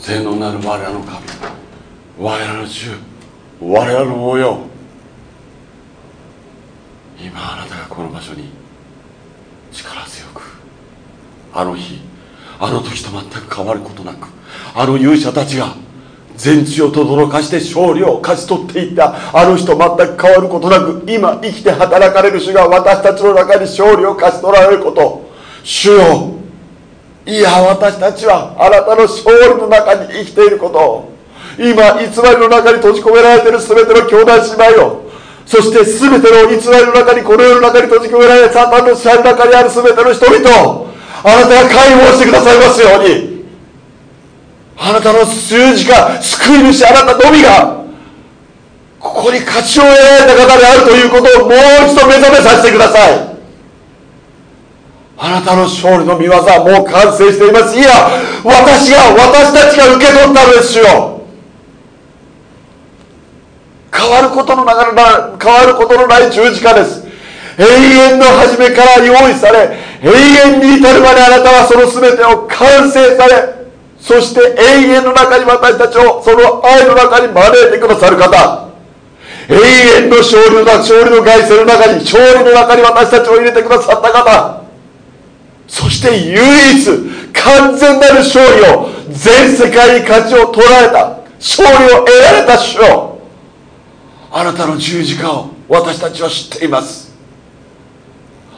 全能なる我らの神。我らの主。我らの王よ。今あなたがこの場所に。力強く。あの日。あの時と全く変わることなく。あの勇者たちが。全地を轟かして勝利を勝ち取っていった。あの人全く変わることなく。今生きて働かれる主が私たちの中に勝利を勝ち取られること。主よ。いや私たちはあなたの勝利の中に生きていることを今偽りの中に閉じ込められている全ての兄弟姉妹をそして全ての偽りの中にこの世の中に閉じ込められサタンの支配の中にある全ての人々をあなたが解放してくださいますように。あなたの十字架救い主あなたのみがここに勝ちを得られた方であるということをもう一度目覚めさせてください。あなたの勝利の見業はもう完成しています。いや私が私たちが受け取ったのですよ。変わることのな変わることのない十字架です。永遠の初めから用意され永遠に至るまであなたはその全てを完成されそして永遠の中に私たちをその愛の中に招いてくださる方。永遠の勝利の勝利の凱旋の中に勝利の中に私たちを入れてくださった方。そして唯一完全なる勝利を全世界に勝ちを取られた勝利を得られた主よ。あなたの十字架を私たちは知っています。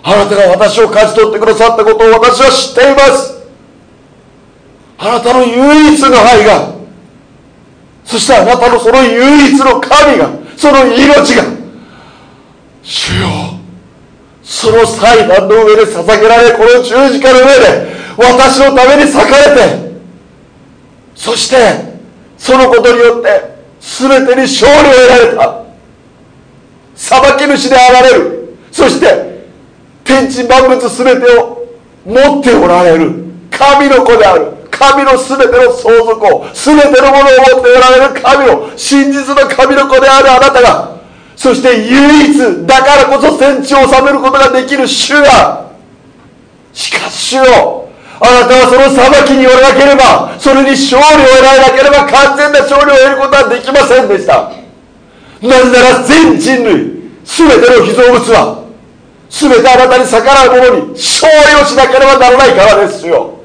あなたが私を勝ち取ってくださったことを私は知っています。あなたの唯一の愛がそしてあなたのその唯一の神がその命が主よ。その祭壇の上で捧げられこの十字架の上で私のために裂かれてそしてそのことによって全てに勝利を得られた。裁き主であられる。そして天地万物全てを持っておられる。神の子である。神の全ての相続を全てのものを持っておられる神の真実の神の子であるあなたがそして唯一だからこそ戦地を治めることができる主がしかし主よあなたはその裁きによらなければそれに勝利を得られなければ完全な勝利を得ることはできませんでした。なぜなら全人類全ての被造物は全てあなたに逆らう者に勝利をしなければならないからですよ。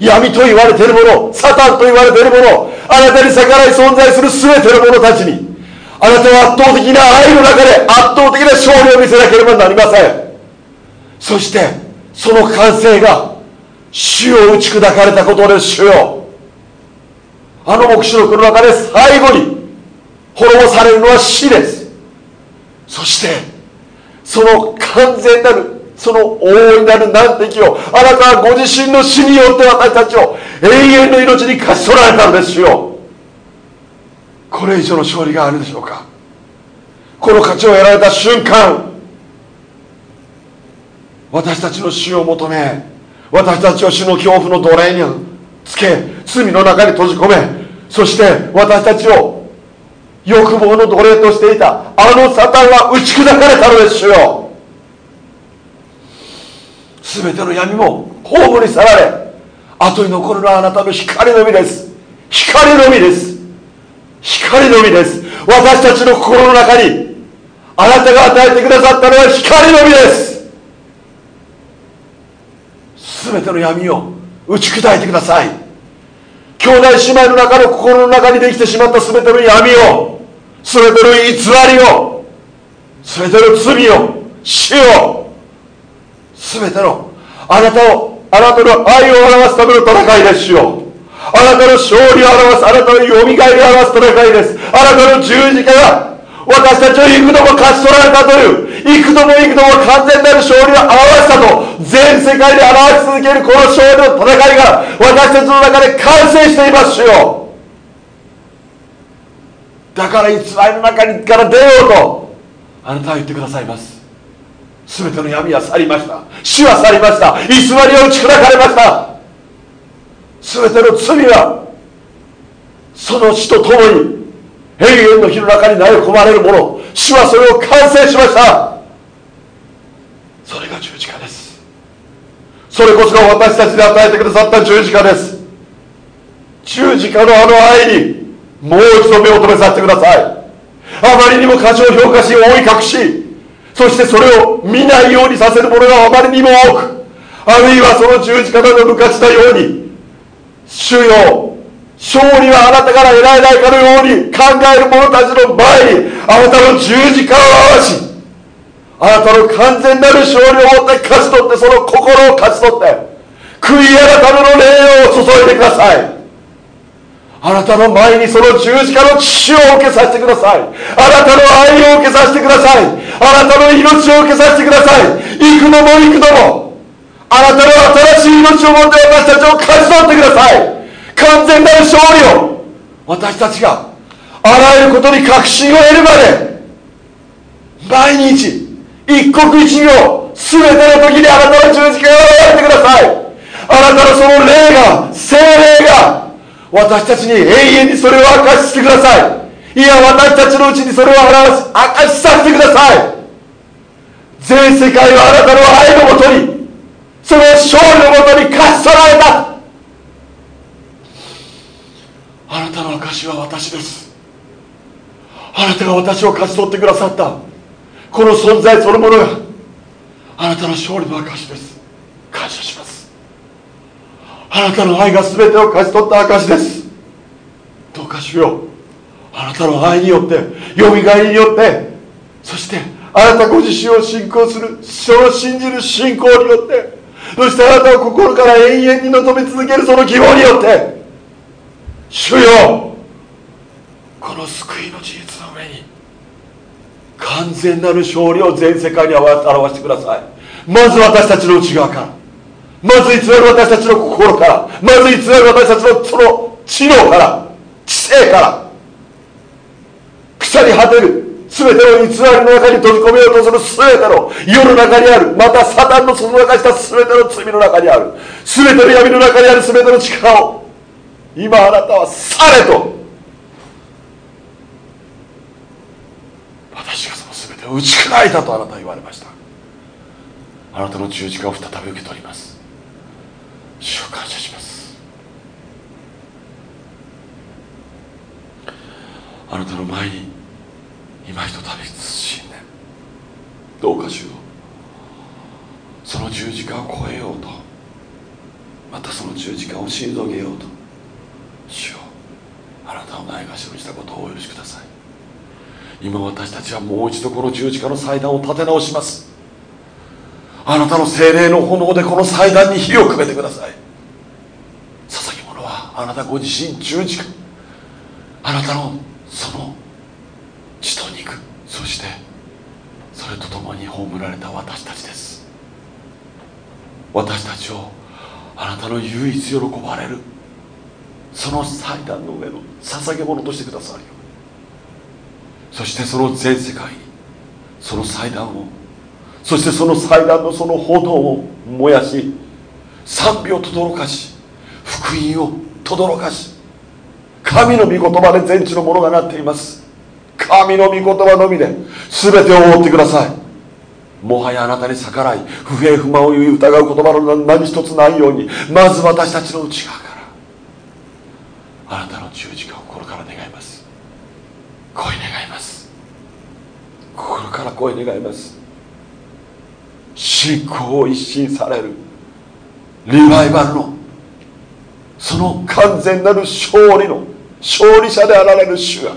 闇と言われているものサタンと言われているものあなたに逆らい存在する全ての者たちにあなたは圧倒的な愛の中で圧倒的な勝利を見せなければなりません。そしてその完成が主を打ち砕かれたことです主よ。あの黙示録の中で最後に滅ぼされるのは死です。そしてその完全なるその大いなる難敵をあなたはご自身の死によって私たちを永遠の命に勝ち取られたのですよ。これ以上の勝利があるでしょうか？この勝ちを得られた瞬間私たちの死を求め私たちを死の恐怖の奴隷につけ罪の中に閉じ込めそして私たちを欲望の奴隷としていたあのサタンは打ち砕かれたのですよ。全ての闇も葬り去られ後に残るのはあなたの光のみです。光のみです。光のみです。私たちの心の中にあなたが与えてくださったのは光のみです。全ての闇を打ち砕いてください。兄弟姉妹の中の心の中にできてしまった全ての闇を全ての偽りを全ての罪を死を全てのあなたをあなたの愛を表すための戦いですよ。あなたの勝利を表すあなたのよみがえりを表す戦いです。あなたの十字架が私たちを幾度も勝ち取られたという幾度も幾度も完全なる勝利を表したと全世界で表し続けるこの勝利の戦いが私たちの中で完成していますよ。だから偽りの中から出ようとあなたは言ってくださいます。全ての闇は去りました。死は去りました。偽りは打ち砕かれました。全ての罪はその死とともに永遠の火の中に投げ込まれるもの。死はそれを完成しました。それが十字架です。それこそが私たちに与えてくださった十字架です。十字架のあの愛にもう一度目を留めさせてください。あまりにも過小評価し覆い隠しそしてそれを見ないようにさせるものがあまりにも多くあるいはその十字架の抜かしたように主よ勝利はあなたから得られないかのように考える者たちの前にあなたの十字架を合わしあなたの完全なる勝利をもって勝ち取ってその心を勝ち取って悔い改めの霊を注いでください。あなたの前にその十字架の血を受けさせてください。あなたの愛を受けさせてください。あなたの命を受けさせてください。幾度も幾度もあなたの新しい命を持って私たちを勝ち取ってください。完全なる勝利を私たちがあらゆることに確信を得るまで毎日一刻一秒全ての時にあなたの十字架をやってください。あなたのその霊が精霊が私たちに永遠にそれを明かしてください。いや私たちのうちにそれを表し明かしさせてください。全世界はあなたの愛のもとにその勝利のもとに勝ち取られた。あなたの証は私です。あなたが私を勝ち取ってくださった。この存在そのものがあなたの勝利の証です。感謝します。あなたの愛が全てを勝ち取った証です。どうかしよう。あなたの愛によってよみがえりによってそしてあなたご自身を信仰するその信じる信仰によってそしてあなたを心から永遠に望み続けるその希望によって主よこの救いの事実の上に完全なる勝利を全世界に表してください。まず私たちの内側から。まず偽る私たちの心から。まず偽る私たちのその知能から。知性から。腐り果てる。全ての偽りの中に閉じ込めようとする全ての世の中にある。またサタンのその中した全ての罪の中にある。全ての闇の中にある全ての力を。今あなたはされと。私がその全てを打ち砕いたとあなたは言われました。あなたの十字架を再び受け取ります。主を感謝します。あなたの前に今ひとたび慎んでどうかしよう。その十字架を超えようと。またその十字架を退けようと。主よあなたのないがしろにしたことをお許しください。今私たちはもう一度この十字架の祭壇を立て直します。あなたの精霊の炎でこの祭壇に火をくべてください。捧げ物はあなたご自身十字架。あなたのその血と肉そしてそれとともに葬られた私たちです。私たちをあなたの唯一喜ばれる。その祭壇の上の捧げ物としてくださるよそしてその全世界にその祭壇をそしてその祭壇のその炎を燃やし賛美を轟かし福音を轟かし神の御言葉で全地のものがなっています。神の御言葉のみで全てを覆ってください。もはやあなたに逆らい不平不満を言い疑う言葉の何一つないようにまず私たちの内側からあなたの十字架を心から願います。声願います。心から声願います。信仰を一新されるリバイバルのその完全なる勝利の勝利者であられる主が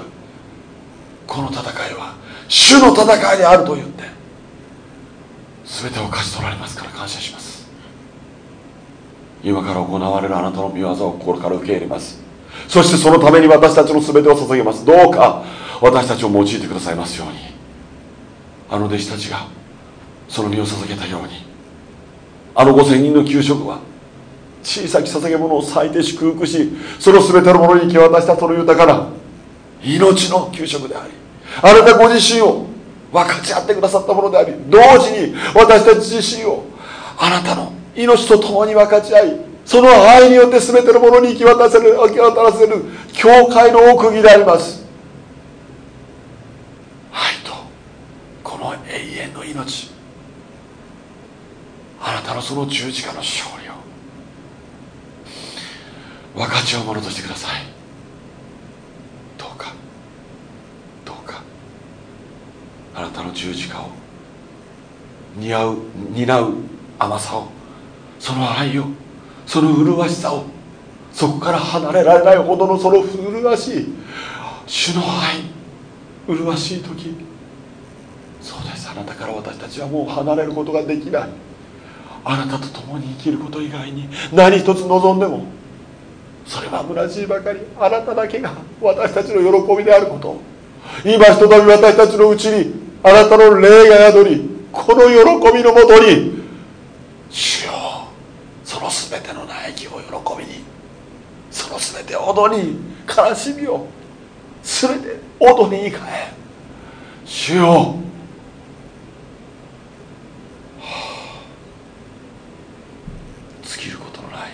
この戦いは主の戦いであると言って全てを勝ち取られますから感謝します。今から行われるあなたの御業を心から受け入れます。そしてそのために私たちの全てを捧げます。どうか私たちを用いてくださいますように。あの弟子たちがその身を捧げたように。あの5000人の給食は小さき捧げ物を割いて祝福しその全てのものに行き渡したその豊かな命の給食でありあなたご自身を分かち合ってくださったものであり同時に私たち自身をあなたの命と共に分かち合いその愛によって全てのものに行き渡せる行き渡らせる教会の奥義であります。愛とこの永遠の命。あなたのその十字架の勝利を分かち合うものとしてくださいどうかどうかあなたの十字架を似合う担う甘さをその愛をその麗しさをそこから離れられないほどのその麗しい主の愛麗しい時そうです。あなたから私たちはもう離れることができない。あなたと共に生きること以外に何一つ望んでもそれは虚しいばかり。あなただけが私たちの喜びであること今ひとたび私たちのうちにあなたの霊が宿りこの喜びのもとに主よその全ての苗木を喜びにその全て踊り悲しみを全て踊りに変え主よ尽きることのない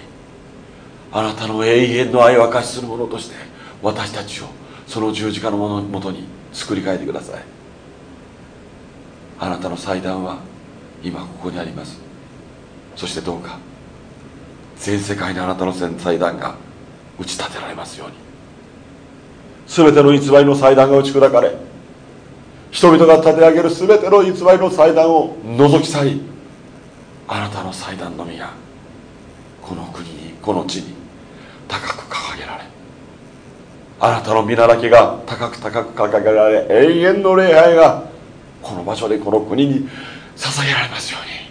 あなたの永遠の愛を明かしするものとして私たちをその十字架のものもとに作り変えてください。あなたの祭壇は今ここにあります。そしてどうか全世界にあなたの祭壇が打ち立てられますように。全ての偽りの祭壇が打ち砕かれ人々が立て上げる全ての偽りの祭壇を除き去りあなたの祭壇のみがこの国にこの地に高く掲げられあなたの皆だけが高く高く掲げられ永遠の礼拝がこの場所でこの国に捧げられますように。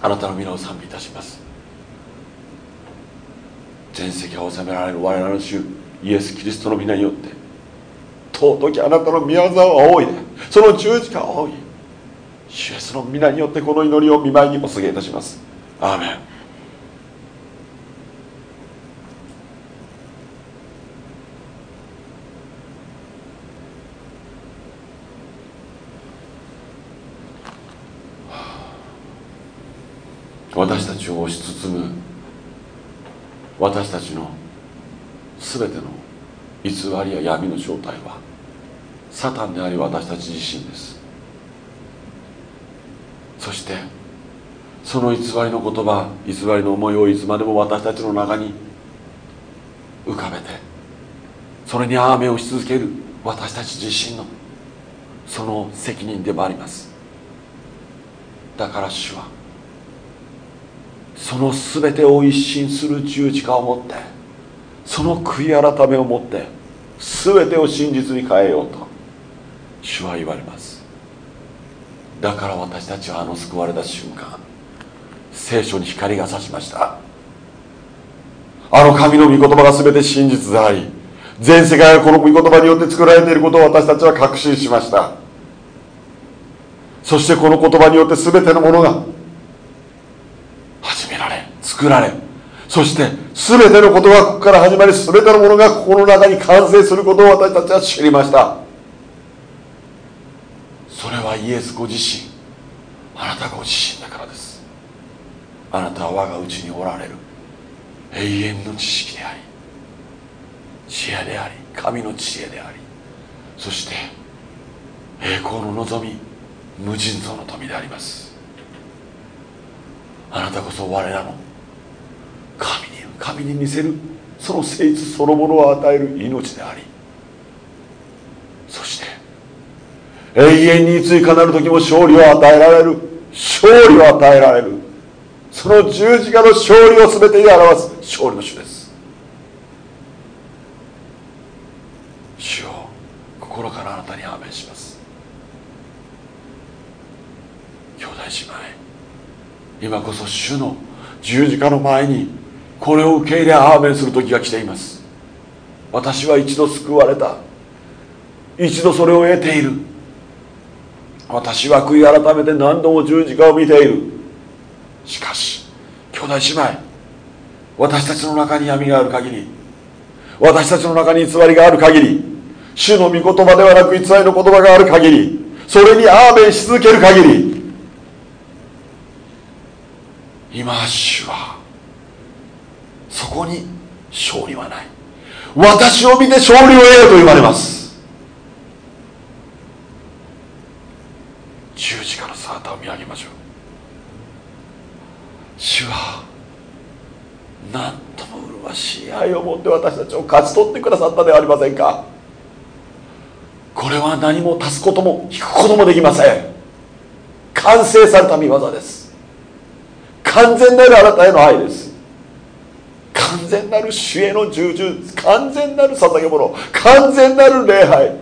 あなたの皆を賛美いたします。全世界を治められる我々の主イエス・キリストの皆によって尊きあなたの宮沢を仰いでその十字架を仰ぎ主イエスの皆によってこの祈りを見舞いにお告げいたします。アーメン私たちを押し包む私たちの全ての偽りや闇の正体はサタンであり私たち自身です。そしてその偽りの言葉偽りの思いをいつまでも私たちの中に浮かべてそれにアーメンをし続ける私たち自身のその責任でもあります。だから主はその全てを一新する十字架を持ってその悔い改めを持って全てを真実に変えようと主は言われます。だから私たちはあの救われた瞬間聖書に光が差しました。あの神の御言葉が全て真実であり全世界がこの御言葉によって作られていることを私たちは確信しました。そしてこの言葉によって全てのものが作られそして全てのことがここから始まり全てのものがここの中に完成することを私たちは知りました。それはイエスご自身あなたご自身だからです。あなたは我がうちにおられる。永遠の知識であり知恵であり神の知恵でありそして栄光の望み無尽蔵の富であります。あなたこそ我らの神に似せるその誠実そのものを与える命でありそして永遠にいついかなる時も勝利を与えられる勝利を与えられるその十字架の勝利を全てに表す勝利の主です。主を心からあなたにアーメンします。兄弟姉妹今こそ主の十字架の前にこれを受け入れアーメンする時が来ています。私は一度救われた。一度それを得ている。私は悔い改めて何度も十字架を見ている。しかし兄弟姉妹私たちの中に闇がある限り私たちの中に偽りがある限り主の御言葉ではなく偽りの言葉がある限りそれにアーメンし続ける限り今主はそこに勝利はない。私を見て勝利を得ようと言われます。十字架の姿を見上げましょう。主主は何とも麗しい愛を持って私たちを勝ち取ってくださったではありませんか。これは何も足すことも引くこともできません。完成された見業です。完全なるあなたへの愛です。完全なる主への従順完全なる捧げ物完全なる礼拝。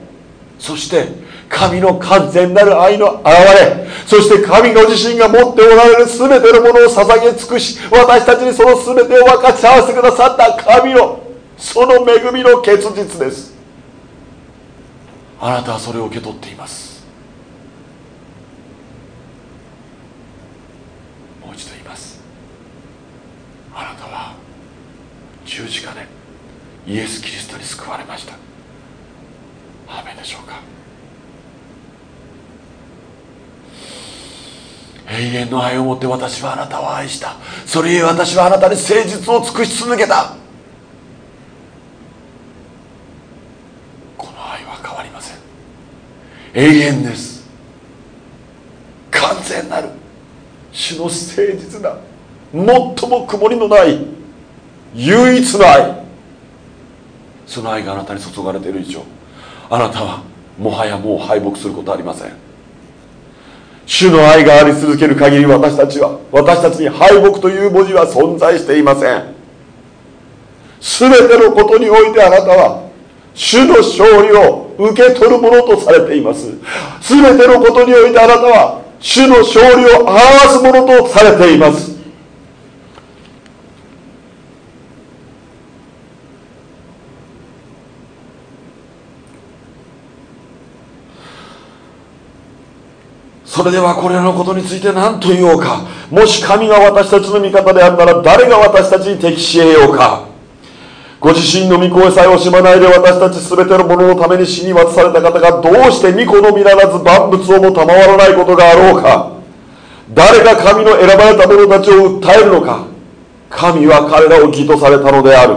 そして神の完全なる愛の現れそして神ご自身が持っておられる全てのものを捧げ尽くし私たちにその全てを分かち合わせてくださった神のその恵みの結実です。あなたはそれを受け取っています。もう一度言います。あなたは十字架でイエス・キリストに救われました。アーメンでしょうか。永遠の愛をもって私はあなたを愛した。それゆえ私はあなたに誠実を尽くし続けた。この愛は変わりません。永遠です。完全なる主の誠実な最も曇りのない唯一の愛。その愛があなたに注がれている以上あなたはもはやもう敗北することはありません。主の愛があり続ける限り私たちは私たちに敗北という文字は存在していません。全てのことにおいてあなたは主の勝利を受け取るものとされています。全てのことにおいてあなたは主の勝利を表すものとされています。それではこれらのことについて何と言おうか。もし神が私たちの味方であるなら誰が私たちに敵し得ようか。ご自身の御声さえ惜しまないで私たち全てのもののために死に渡された方がどうして御子のみならず万物をも賜らないことがあろうか。誰が神の選ばれた者たちを訴えるのか。神は彼らを義とされたのである。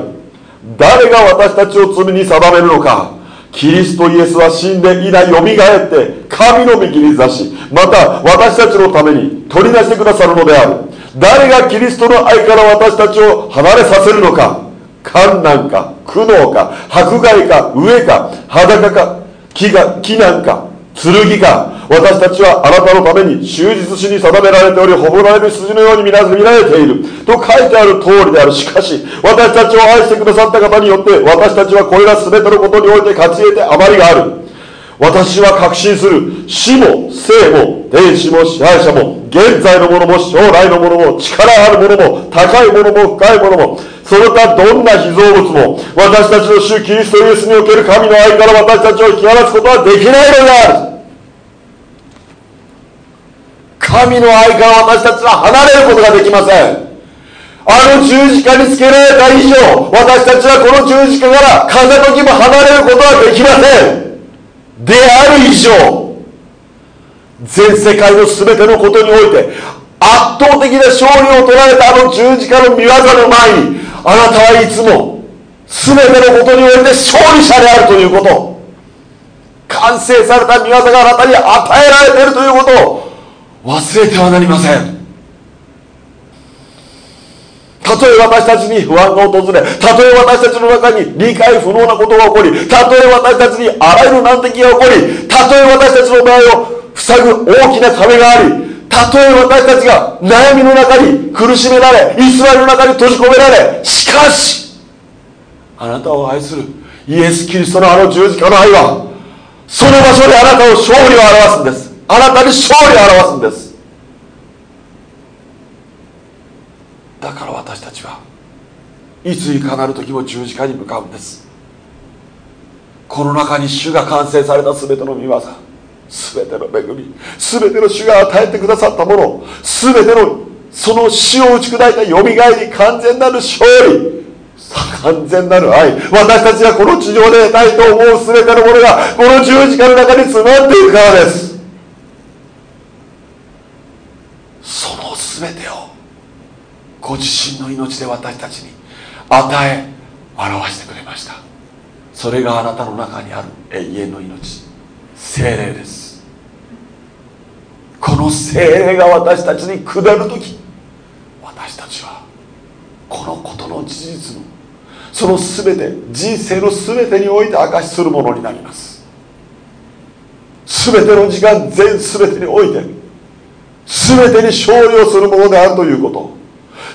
誰が私たちを罪に定めるのか。キリストイエスは死んでいないよみがえって神の御切り差しまた私たちのために取り出してくださるのである。誰がキリストの愛から私たちを離れさせるのか観難か苦悩か迫害か飢えか裸か木が木なんか剣か私たちはあなたのために終日死に定められておりほぼられる筋のように見ら見られている。と書いてある通りである。しかし私たちを愛してくださった方によって私たちはこれら全てのことにおいて勝ち得て余りがある。私は確信する死も生も天使も支配者も現在のものも将来のものも力あるものも高いものも深いものもその他どんな被造物も私たちの主キリストイエスにおける神の愛から私たちを引き離すことはできないのである。神の愛から私たちは離れることができません。あの十字架につけられた以上私たちはこの十字架から風時も離れることはできません。である以上全世界の全てのことにおいて圧倒的な勝利を取られたあの十字架の見業の前にあなたはいつも全てのことにおいて勝利者であるということ完成された見業があなたに与えられているということを忘れてはなりません。たとえ私たちに不安が訪れたとえ私たちの中に理解不能なことが起こりたとえ私たちにあらゆる難敵が起こりたとえ私たちの前を塞ぐ大きな壁がありたとえ私たちが悩みの中に苦しめられ偽りの中に閉じ込められしかしあなたを愛するイエス・キリストのあの十字架の愛はその場所であなたを勝利を表すんです。あなたに勝利を表すんです。だから私たちはいついかなる時も十字架に向かうんです。この中に主が完成された全ての御業全ての恵み全ての主が与えてくださったもの全てのその死を打ち砕いたよみがえり完全なる勝利完全なる愛私たちがこの地上で得たいと思う全てのものがこの十字架の中に詰まっているからです。その全てをご自身の命で私たちに与え表してくれました。それがあなたの中にある永遠の命。精霊です。この精霊が私たちに下る時私たちはこのことの事実のその全て人生の全てにおいて証しするものになります。全ての時間全全てにおいて全てに勝利をするものであるということ。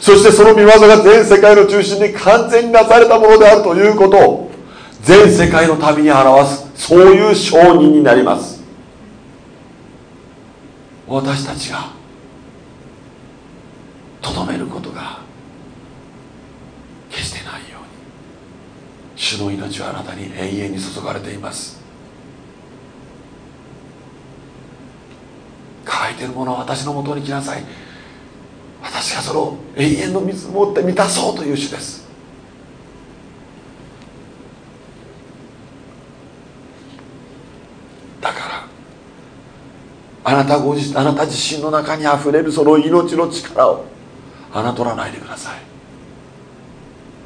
そしてその見業が全世界の中心に完全になされたものであるということを全世界の民に表すそういう証人になります。私たちがとどめることが決してないように。主の命はあなたに永遠に注がれています。乾いてるものは私のもとに来なさい。私がその永遠の水を持って満たそうという主です。だからあなたご自あなた自身の中にあふれるその命の力を侮らないでください。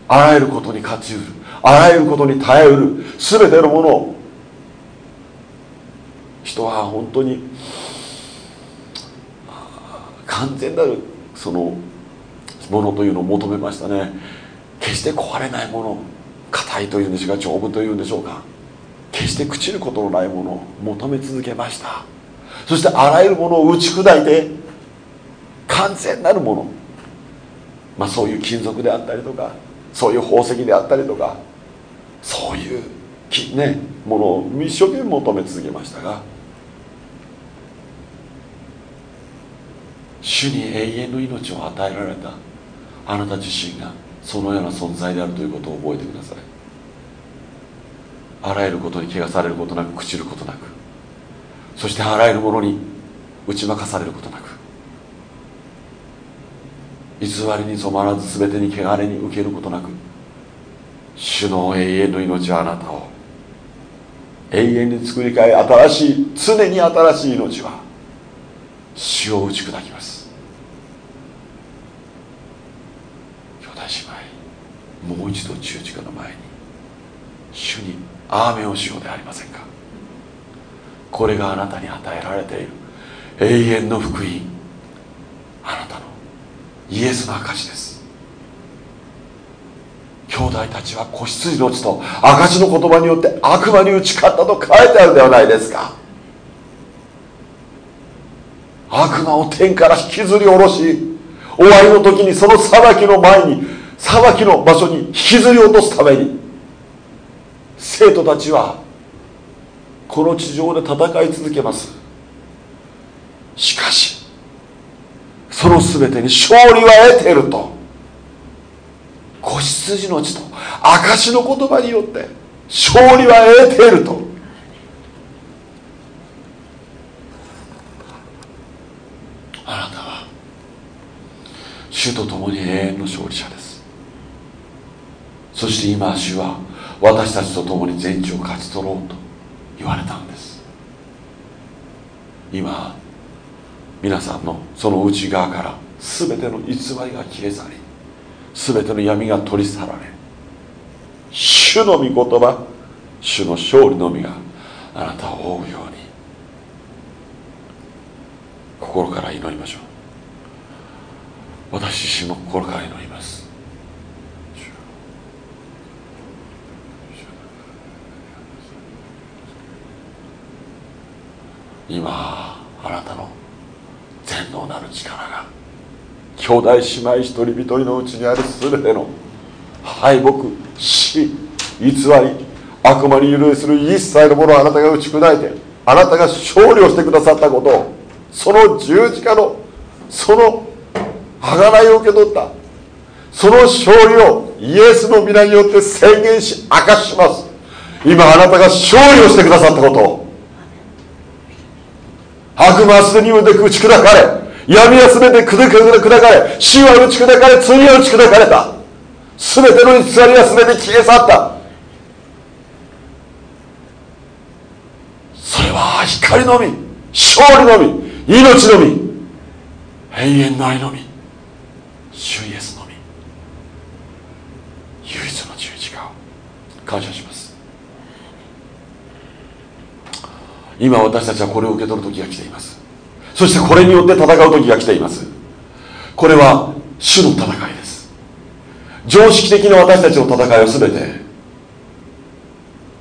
あらゆることに勝ちうる。あらゆることに耐えうる。全てのものを。人は本当に完全なるそのものというのを求めましたね。決して壊れないもの硬いというんでしょうか丈夫というんでしょうか。決して朽ちることのないものを求め続けました。そしてあらゆるものを打ち砕いて完全なるもの。まあそういう金属であったりとかそういう宝石であったりとかそういうねものを一生懸命求め続けましたが主に永遠の命を与えられた。あなた自身がそのような存在であるということを覚えてください。あらゆることに汚されることなく朽ちることなくそしてあらゆるものに打ち負かされることなく偽りに染まらず全てに汚れに受けることなく主の永遠の命はあなたを永遠に作り変え新しい常に新しい命は主を打ち砕きます兄弟姉妹もう一度十字架の前に主にアーメンをしようではありませんか。これがあなたに与えられている永遠の福音。あなたのイエスの証です。兄弟たちは子羊の血と証の言葉によって悪魔に打ち勝ったと書いてあるではないですか。悪魔を天から引きずり下ろし終わりの時にその裁きの前に裁きの場所に引きずり落とすために生徒たちはこの地上で戦い続けます。しかしその全てに勝利は得ていると子羊の血と証の言葉によって勝利は得ていると。あなたは主と共に永遠の勝利者です。そして今主は私たちと共に全地を勝ち取ろうと言われたんです。今皆さんのその内側から全ての偽りが消え去り全ての闇が取り去られ主の御言葉主の勝利のみがあなたを覆うように心から祈りましょう。私自身も心から祈ります。今あなたの全能なる力が兄弟姉妹一人一人のうちにある全ての。敗北死偽り悪魔に揺るする一切のものをあなたが打ち砕いてあなたが勝利をしてくださったことをその十字架のその贖いを受け取ったその勝利をイエスの皆によって宣言し明かします。今あなたが勝利をしてくださったことを。悪魔はすでに打ち砕かれ闇は全て砕かれ死は打ち砕かれ罪は打ち砕かれた。全ての偽りは全て消え去った。それは光のみ勝利のみ命のみ永遠の愛のみ主イエスのみ。唯一の十字架を感謝します。今私たちはこれを受け取る時が来ています。そしてこれによって戦う時が来ています。これは主の戦いです。常識的な私たちの戦いは全て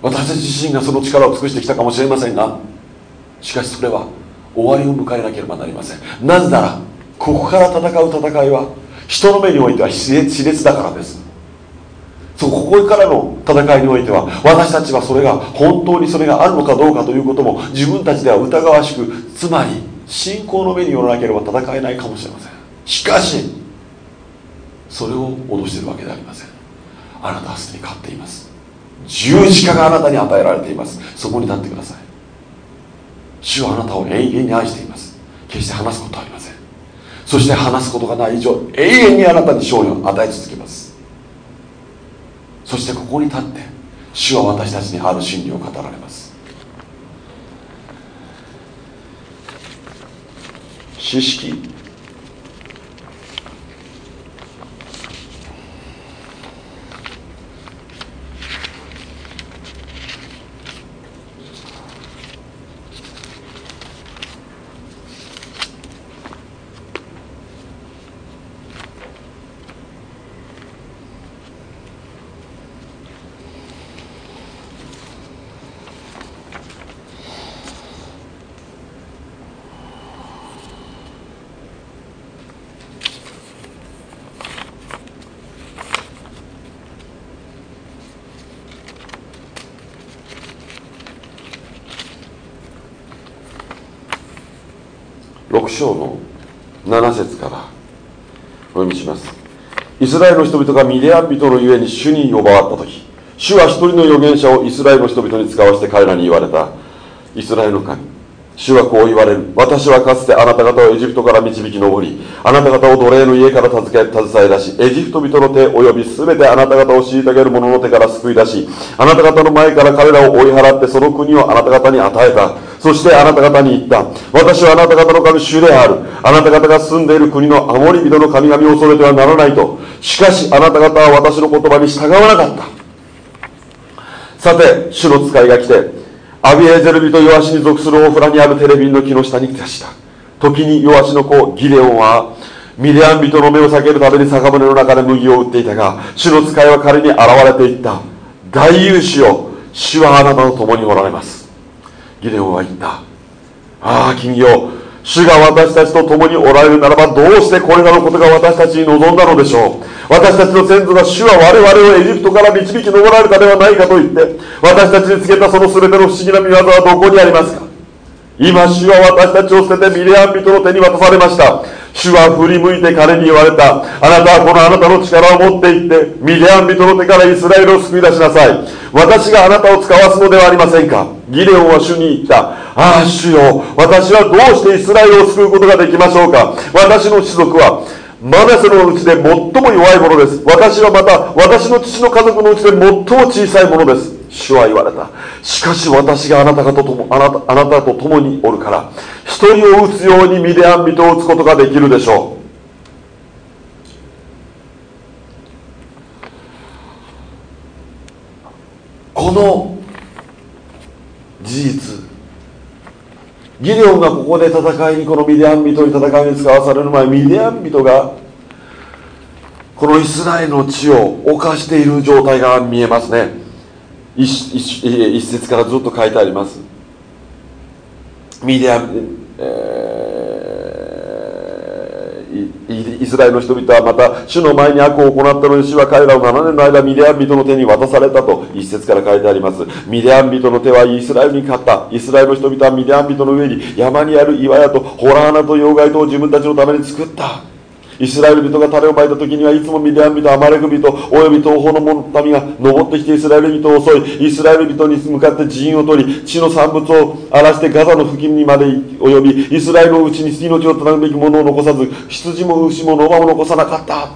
私たち自身がその力を尽くしてきたかもしれませんがしかしそれは終わりを迎えなければなりません。なぜならここから戦う戦いは人の目においては熾烈だからです。そうここからの戦いにおいては私たちはそれが本当にそれがあるのかどうかということも自分たちでは疑わしくつまり信仰の目によらなければ戦えないかもしれません。しかしそれを脅しているわけではありません。あなたはすでに勝っています。十字架があなたに与えられています。そこに立ってください。主はあなたを永遠に愛しています。決して話すことはありません。そして話すことがない以上永遠にあなたに勝利を与え続けます。そしてここに立って主は私たちにある真理を語られます。知識6章の7節からお読みしますイスラエルの人々がミディアン人のゆえに主に呼ばわった時主は一人の預言者をイスラエルの人々に使わせて彼らに言われた。イスラエルの神主はこう言われる。私はかつてあなた方をエジプトから導き上りあなた方を奴隷の家から助け携え出しエジプト人の手及び全てあなた方を虐げる者の手から救い出しあなた方の前から彼らを追い払ってその国をあなた方に与えた。そしてあなた方に言った。私はあなた方の神主である。あなた方が住んでいる国のアモリ人の神々を恐れてはならないと。しかしあなた方は私の言葉に従わなかった。さて主の使いが来てアビエゼル人ヨアシに属するオフラにあるテレビンの木の下に来した。時にヨアシの子ギデオンはミディアン人の目を避けるために酒舟の中で麦を売っていたが主の使いは彼に現れていった。大勇士よ主はあなたと共におられます。ギデオンは言ったああ君よ。主が私たちと共におられるならばどうしてこれらのことが私たちに望んだのでしょう。私たちの先祖が主は我々をエジプトから導き上られたではないかと言って私たちにつけたその全ての不思議な見業はどこにありますか？今主は私たちを捨ててミレアン人の手に渡されました。主は振り向いて彼に言われた。あなたはこのあなたの力を持っていってミレアン人の手からイスラエルを救い出しなさい。私があなたを使わすのではありませんか。ギレオンは主に言った。ああ主よ。私はどうしてイスラエルを救うことができましょうか。私の種族はマナセのうちで最も弱いものです。私はまた私の父の家族のうちで最も小さいものです。主は言われた。しかし私があなたともあなたあなたと共におるから一人を撃つようにミデアン人を撃つことができるでしょう。この事実ギデオンがここで戦いにこのミディアン人に戦いに遣わされる前ミディアン人がこのイスラエルの地を犯している状態が見えますね。一一節からずっと書いてあります。ミディアン、えー、イスラエルの人々はまた主の前に悪を行ったのに主は彼らを7年の間ミディアン人の手に渡されたと一節から書いてあります。ミディアン人の手はイスラエルに勝った。イスラエルの人々はミディアン人のゆえに山にある岩屋とほら穴と要害とを自分たちのために作った。イスラエル人が種をまいた時にはいつもミディアン人アマレク人および東方の民が登ってきてイスラエル人を襲い。イスラエル人に向かって陣を取り地の産物を荒らしてガザの付近にまで及びイスラエルのうちに命をつなぐべきものを残さず羊も牛も野場も残さなかった。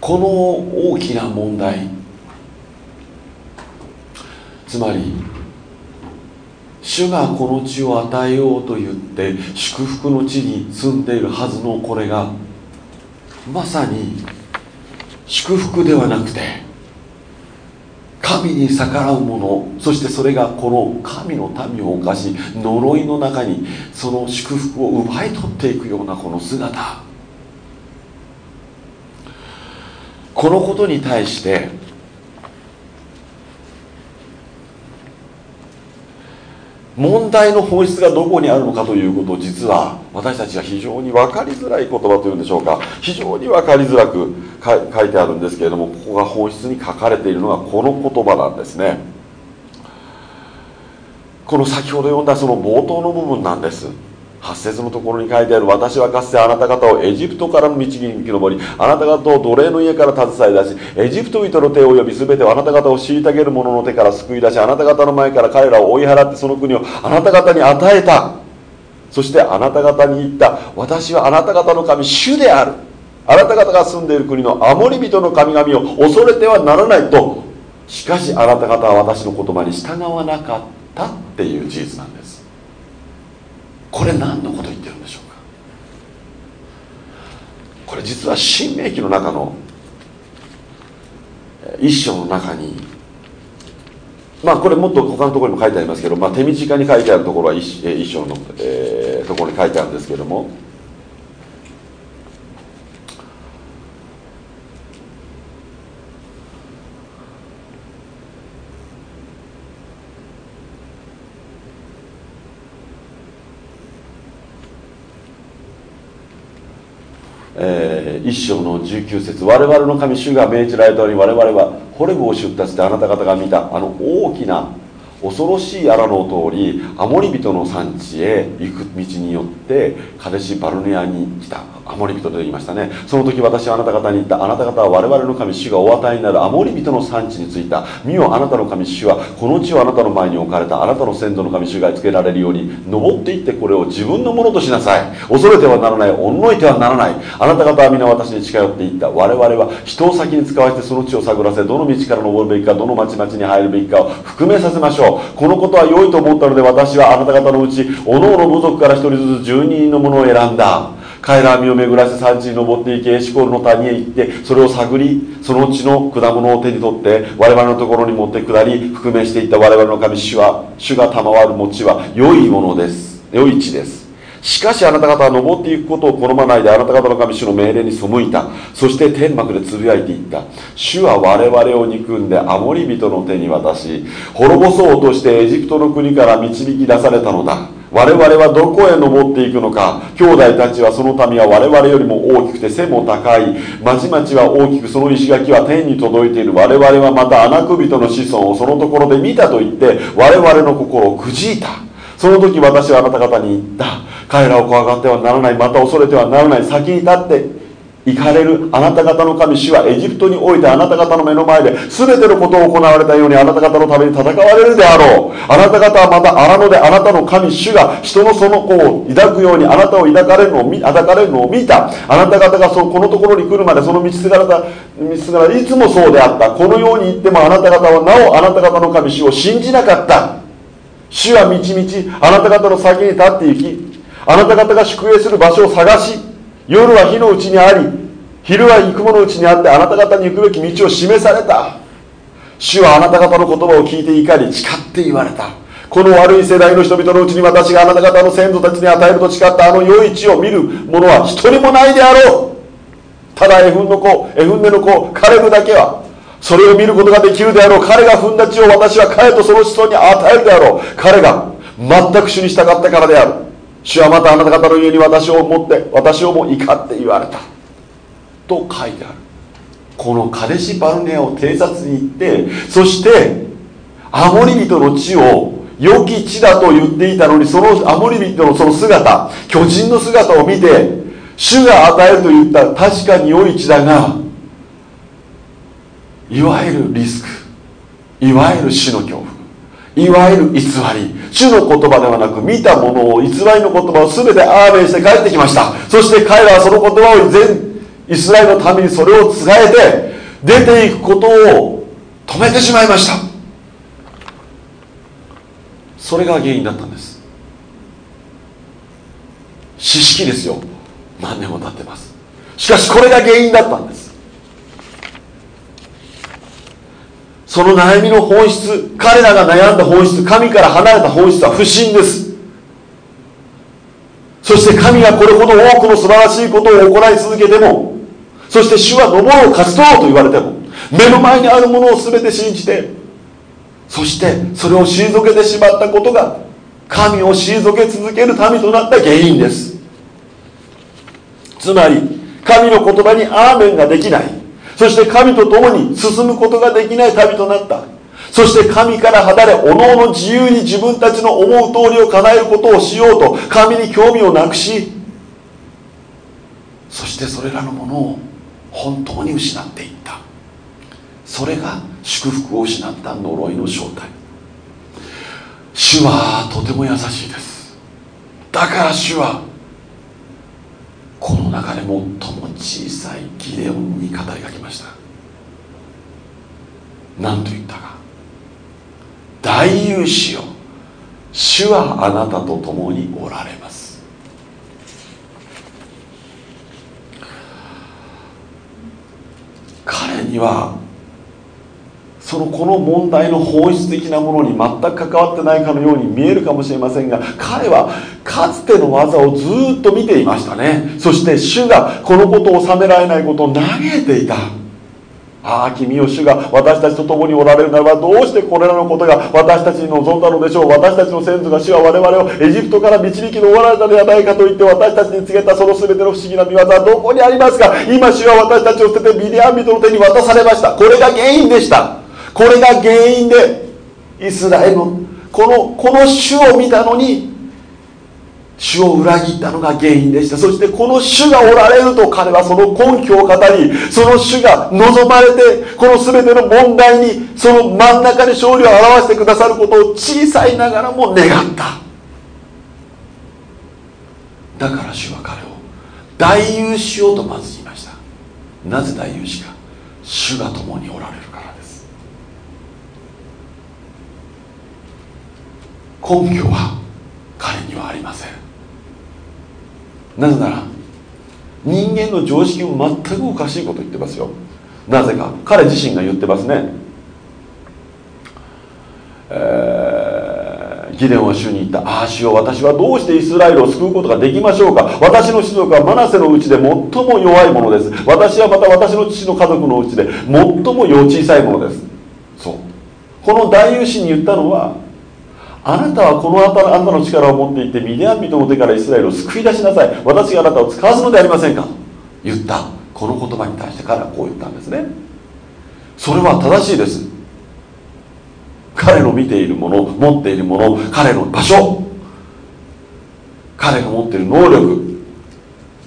この大きな問題つまり主がこの地を与えようと言って祝福の地に住んでいるはずのこれがまさに祝福ではなくて神に逆らう者そしてそれがこの神の民を犯し呪いの中にその祝福を奪い取っていくようなこの姿。このことに対して問題の本質がどこにあるのかということを実は私たちは非常に分かりづらい言葉というんでしょうか。非常に分かりづらく書いてあるんですけれどもここが本質に書かれているのがこの言葉なんですね。この先ほど読んだその冒頭の部分なんです。8節のところに書いてある私はかつてあなた方をエジプトからの道に行き上りあなた方を奴隷の家から携え出しエジプト人の手を及び全てをあなた方を虐げる者の手から救い出しあなた方の前から彼らを追い払ってその国をあなた方に与えた。そしてあなた方に言った。私はあなた方の神主である。あなた方が住んでいる国のアモリ人の神々を恐れてはならないと。しかしあなた方は私の言葉に従わなかったっていう事実なんです。これ何のこと言ってるんでしょうか？これ実は新明記の中の一章の中にまあこれもっと他のところにも書いてありますけど、まあ、手短に書いてあるところは一一章の、えー、ところに書いてあるんですけどもえー、一章の19節我々の神主が命じられたように我々はホレブを出立してあなた方が見たあの大きな恐ろしい荒野を通りアモリ人の産地へ行く道によってカデシ・バルネアに来た。アモリ人と言いましたね。その時私はあなた方に言った。あなた方は我々の神主がお与えになるアモリ人の産地についた。見よあなたの神主はこの地をあなたの前に置かれた。あなたの先祖の神主がつけられるように登っていってこれを自分のものとしなさい。恐れてはならない。おのいてはならない。あなた方は皆私に近寄っていった。我々は人を先に使わせてその地を探らせどの道から登るべきかどの町々に入るべきかを含めさせましょう。このことは良いと思ったので私はあなた方のうちおのおの部族から1人ずつ12人のものを選んだ。彼らは身を巡らせ山地に登っていきエシコールの谷へ行ってそれを探りそのうちの果物を手に取って我々のところに持って下り覆面していった我々の神主は主が賜る餅は良いものです。良い地です。しかしあなた方は登っていくことを好まないであなた方の神主の命令に背いた。そして天幕でつぶやいていった。主は我々を憎んでアモリ人の手に渡し滅ぼそうとしてエジプトの国から導き出されたのだ。我々はどこへ登っていくのか。兄弟たちはその民は我々よりも大きくて背も高い。町々は大きくその石垣は天に届いている。我々はまた穴首人の子孫をそのところで見たと言って我々の心をくじいた。その時私はあなた方に言った。彼らを怖がってはならない。また恐れてはならない。先に立って行かれるあなた方の神主はエジプトにおいてあなた方の目の前で全てのことを行われたようにあなた方のために戦われるであろう。あなた方はまた荒野であなたの神主が人のその子を抱くようにあなたを抱かれるのを見抱かれるのを見た。あなた方がそこのところに来るまでその道すがら道すがらいつもそうであった。このように言ってもあなた方はなおあなた方の神主を信じなかった。主はみちみちあなた方の先に立って行きあなた方が宿営する場所を探し夜は火のうちにあり昼は幾雲のうちにあってあなた方に行くべき道を示された。主はあなた方の言葉を聞いて怒り誓って言われた。この悪い世代の人々のうちに私があなた方の先祖たちに与えると誓ったあの良い地を見る者は一人もないであろう。ただエフンの子エフンネの子カレブだけはそれを見ることができるであろう。彼が踏んだ地を私は彼とその子孫に与えるであろう。彼が全く主に従ったからである。主はまたあなた方の家に私を持って私をも怒って言われた。と書いてある。このカデシ・バルネアを偵察に行ってそしてアモリ人の地を良き地だと言っていたのにそのアモリ人のその姿巨人の姿を見て主が与えると言った確かに良い地だがいわゆるリスク。いわゆる死の恐怖。いわゆる偽り。主の言葉ではなく見たものを偽りの言葉を全てアーメンして帰ってきました。そして彼らはその言葉を全イスラエルのためにそれを伝えて出ていくことを止めてしまいました。それが原因だったんです。知識ですよ。何年も経ってます。しかしこれが原因だったんです。その悩みの本質彼らが悩んだ本質神から離れた本質は不信です。そして神がこれほど多くの素晴らしいことを行い続けてもそして主は登ろう勝ち取ろうと言われても目の前にあるものを全て信じてそしてそれを退けてしまったことが神を退け続ける民となった原因です。つまり神の言葉にアーメンができない。そして神と共に進むことができない旅となった。そして神から離れおのおの自由に自分たちの思う通りを叶えることをしようと神に興味をなくしそしてそれらのものを本当に失っていった。それが祝福を失った呪いの正体。主はとても優しいです。だから主はこの中で最も小さいギデオンに語りかけました。何と言ったか。大勇士よ主はあなたと共におられます。彼にはそのこの問題の本質的なものに全く関わってないかのように見えるかもしれませんが彼はかつての技をずっと見ていましたね。そして主がこのことを収められないことを嘆いていた。ああ君よ主が私たちと共におられるならばどうしてこれらのことが私たちに望んだのでしょう？私たちの先祖が主は我々をエジプトから導き逃られたのではないかと言って私たちに告げたその全ての不思議な見業はどこにありますか今主は私たちを捨ててミデアン人の手に渡されましたこれが原因でしたこれが原因でイスラエルのこのこの主を見たのに主を裏切ったのが原因でした。そしてこの主がおられると彼はその根拠を語りその主が望まれてこの全ての問題にその真ん中に勝利を表してくださることを小さいながらも願った。だから主は彼を大勇しようとまず言いました。なぜ大勇士か。主が共におられる根拠は彼にはありません。なぜなら人間の常識も全くおかしいこと言ってますよ。なぜか彼自身が言ってますね、えー、ギデオンは主に言ったああ主よう私はどうしてイスラエルを救うことができましょうか。私の種族はマナセのうちで最も弱いものです。私はまた私の父の家族のうちで最も幼小さいものです。そう。この大勇士に言ったのはあなたはこのあなたの力を持っていてミディアン人の手からイスラエルを救い出しなさい。私があなたを使わすのでありませんか。言った。この言葉に対して彼はこう言ったんですね。それは正しいです。彼の見ているもの持っているもの彼の場所。彼が持っている能力。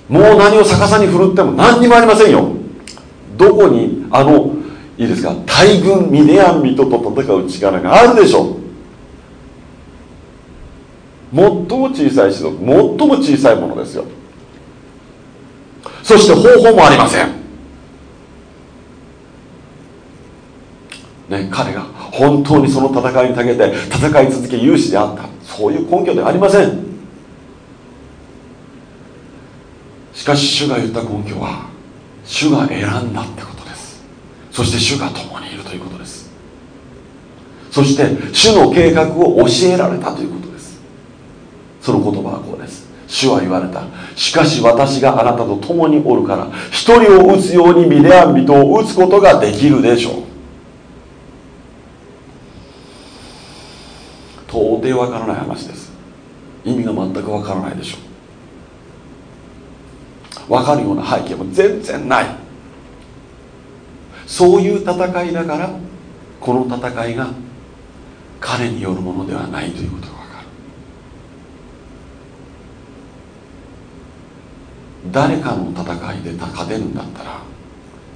もう何を逆さに振るっても何にもありませんよ。どこにあのいいですか大軍ミデアン人と戦う力があるでしょう。最も小さい種族最も小さいものですよ。そして方法もありません。ね、彼が本当にその戦いにたけて戦い続け勇士であった。そういう根拠ではありません。しかし主が言った根拠は主が選んだってことです。そして主が共にいるということです。そして主の計画を教えられたということ。その言葉はこうです。主は言われた。しかし私があなたと共におるから一人を撃つようにミレアン人を撃つことができるでしょう。到底わからない話です。意味が全くわからないでしょう。わかるような背景も全然ない。そういう戦いだからこの戦いが彼によるものではないということ。誰かの戦いで勝てるんだったら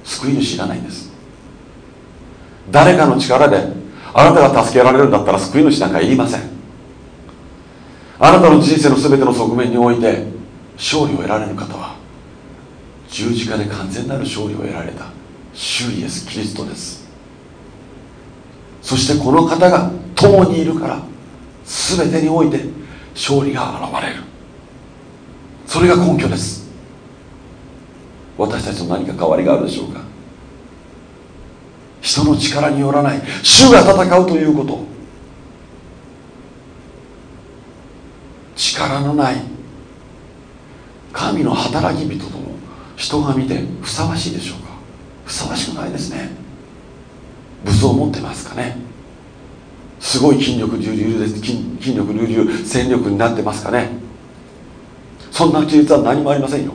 救い主いらないんです。誰かの力であなたが助けられるんだったら救い主なんか言いません。あなたの人生の全ての側面において勝利を得られる方は十字架で完全なる勝利を得られた主イエス・キリストです。そしてこの方が共にいるから全てにおいて勝利が現れる。それが根拠です。私たちの何か変わりがあるでしょうか？人の力によらない主が戦うということ。力のない神の働き人とも人が見てふさわしいでしょうか？ふさわしくないですね。武装を持ってますかね？すごい筋力隆々です。筋筋力隆々戦力になってますかね？そんな事実は何もありませんよ。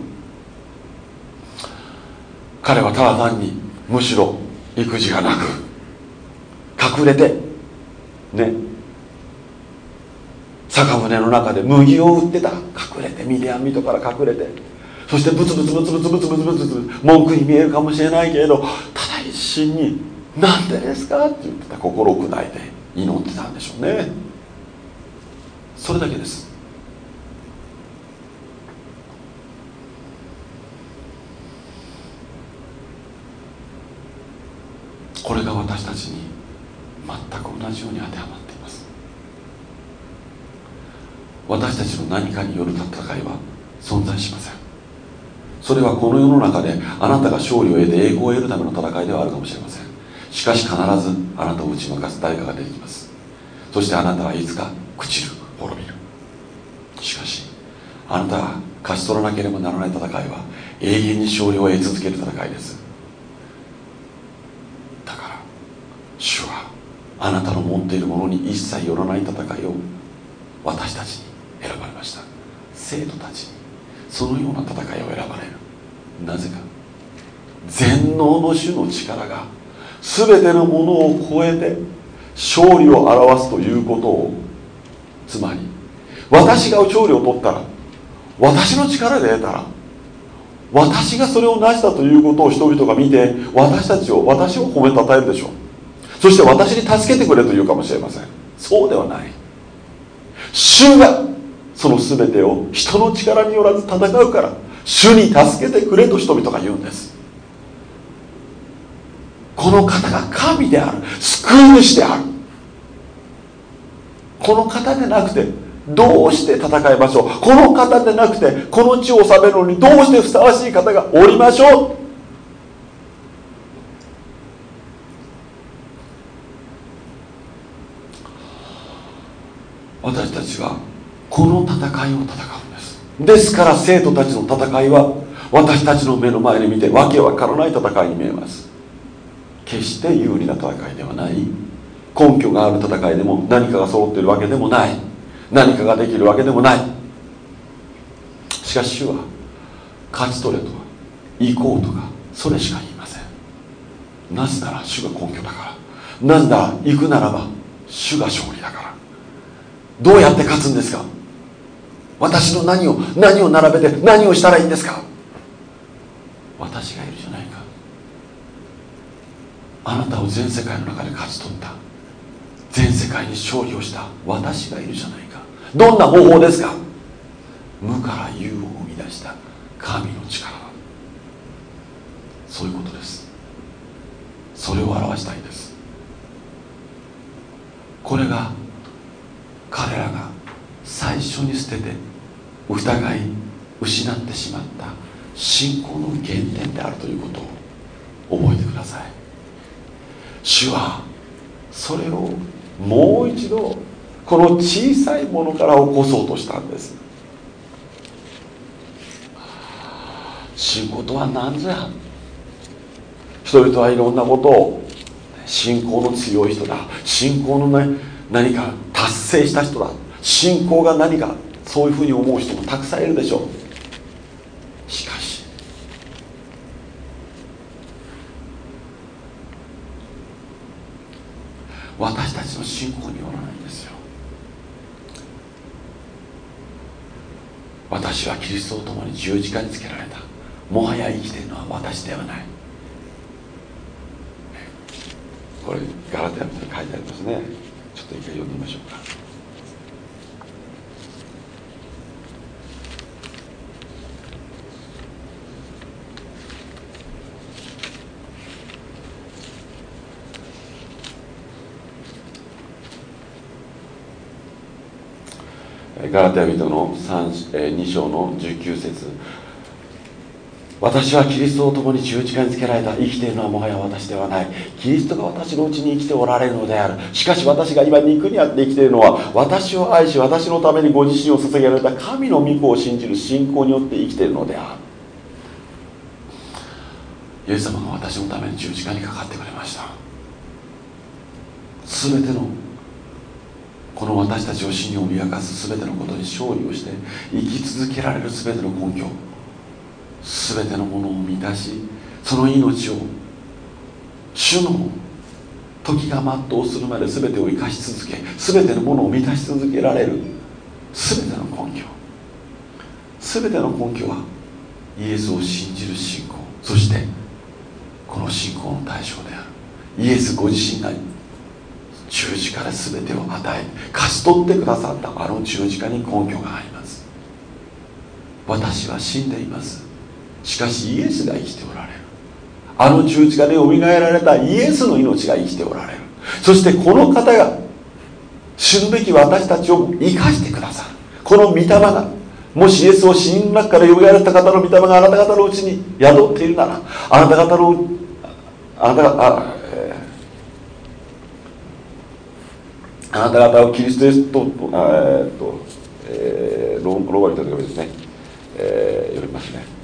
彼はただ単にむしろ育児がなく隠れてね。酒舟の中で麦を売ってた。隠れてミディアン人から隠れて。そしてブツブツブツブツブツブツブツブツ文句に見えるかもしれないけれどただ一心に「なんでですか?」って言ってた。心を砕いて祈ってたんでしょうね。それだけです。これが私たちに全く同じように当てはまっています。私たちの何かによる戦いは存在しません。それはこの世の中であなたが勝利を得て栄光を得るための戦いではあるかもしれません。しかし必ずあなたを打ち負かす誰かが出てきます。そしてあなたはいつか朽ちる滅びる。しかしあなたが勝ち取らなければならない戦いは永遠に勝利を得続ける戦いですだから主はあなたの持っているものに一切よらない戦いを私たちに選ばれました。生徒たちにそのような戦いを選ばれる。なぜか全能の主の力が全てのものを超えて勝利を表すということをつまり私が勝利を取ったら私の力で得たら私がそれを成したということを人々が見て私たちを私を褒めたたえるでしょう。そして私に助けてくれと言うかもしれません。そうではない。主がその全てを人の力によらず戦うから主に助けてくれと人々が言うんです。この方が神である救い主である。この方でなくてどうして戦いましょう。この方でなくてこの地を治めるのにどうしてふさわしい方がおりましょう。私たちはこの戦いを戦うんです。ですから生徒たちの戦いは私たちの目の前に見てわけわからない戦いに見えます。決して有利な戦いではない。根拠がある戦いでも何かが揃っているわけでもない。何かができるわけでもない。しかし主は勝ち取れとか行こうとかそれしか言いません。なぜなら主が根拠だから。なぜなら行くならば主が勝利だから。どうやって勝つんですか？私の何を何を並べて何をしたらいいんですか？私がいるじゃないか。あなたを全世界の中で勝ち取った。全世界に勝利をした。私がいるじゃないか。どんな方法ですか？無から有を生み出した。神の力。そういうことです。それを表したいんです。これが彼らが最初に捨てて疑い失ってしまった信仰の原点であるということを覚えてください。主はそれをもう一度この小さいものから起こそうとしたんです。信仰とは何ぞや。人々はいろんなことを。信仰の強い人だ。信仰の、ね、何か達成した人だ。信仰が何かそういうふうに思う人もたくさんいるでしょう。しかし私たちの信仰によらないんですよ。私はキリストと共に十字架につけられた。もはや生きているのは私ではない。これガラテヤに書いてありますね。と一回読んでみましょうか。ガラテヤ人の2章の19節。私はキリストと共に十字架につけられた生きているのはもはや私ではない。キリストが私のうちに生きておられるのである。しかし私が今肉にあって生きているのは私を愛し私のためにご自身を捧げられた神の御子を信じる信仰によって生きているのである。イエス様が私のために十字架にかかってくれました。全てのこの私たちを死に脅かす全てのことに勝利をして生き続けられる全ての根拠。全てのものを満たしその命を主の時が全うするまで全てを生かし続け全てのものを満たし続けられる全ての根拠。全ての根拠はイエスを信じる信仰。そしてこの信仰の対象である。イエスご自身が十字架で全てを与え勝ち取ってくださったあの十字架に根拠があります。私は死んでいます。しかしイエスが生きておられる。あの十字架でよみがえられたイエスの命が生きておられる。そしてこの方が死ぬべき私たちを生かしてくださる。この御霊がもしイエスを死人の中からよみがえられた方の御霊があなた方のうちに宿っているならあなた方のあなた方あなた方をキリストですと、え、っと、えー、ローマ人の手紙ですね、えー、読みますね。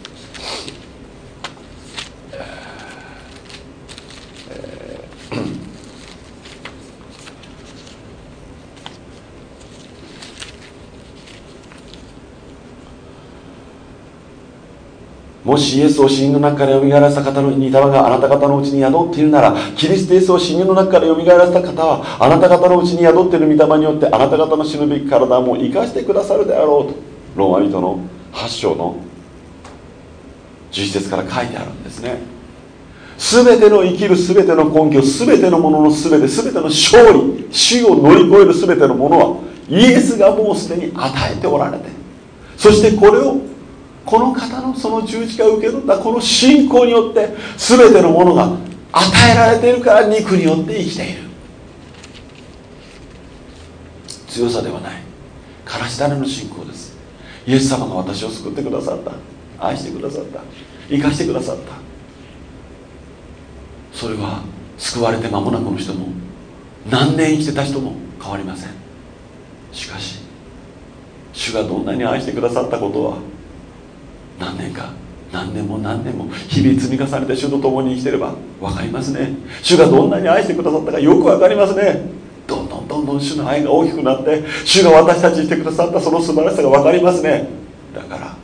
もしイエスを死人の中からよみがえらせた方の御霊があなた方のうちに宿っているならキリストイエスを死人の中からよみがえらせた方はあなた方のうちに宿っている御霊によってあなた方の死ぬべき体も生かしてくださるであろうとローマ人の8章の11節から書いてあるんですね。全ての生きる全ての根拠全てのものの全て全ての勝利死を乗り越える全てのものはイエスがもうすでに与えておられてそしてこれをこの方のその十字架を受け取ったこの信仰によって全てのものが与えられているから肉によって生きている。強さではない。からし種の信仰です。イエス様が私を救ってくださった。愛してくださった。生かしてくださった。それは救われて間もなくの人も何年生きてた人も変わりません。しかし主がどんなに愛してくださったことは何年か何年も何年も日々積み重ねて主と共に生きてれば分かりますね。主がどんなに愛してくださったかよく分かりますね。どんどんどんどん主の愛が大きくなって主が私たちにしてくださったその素晴らしさが分かりますね。だから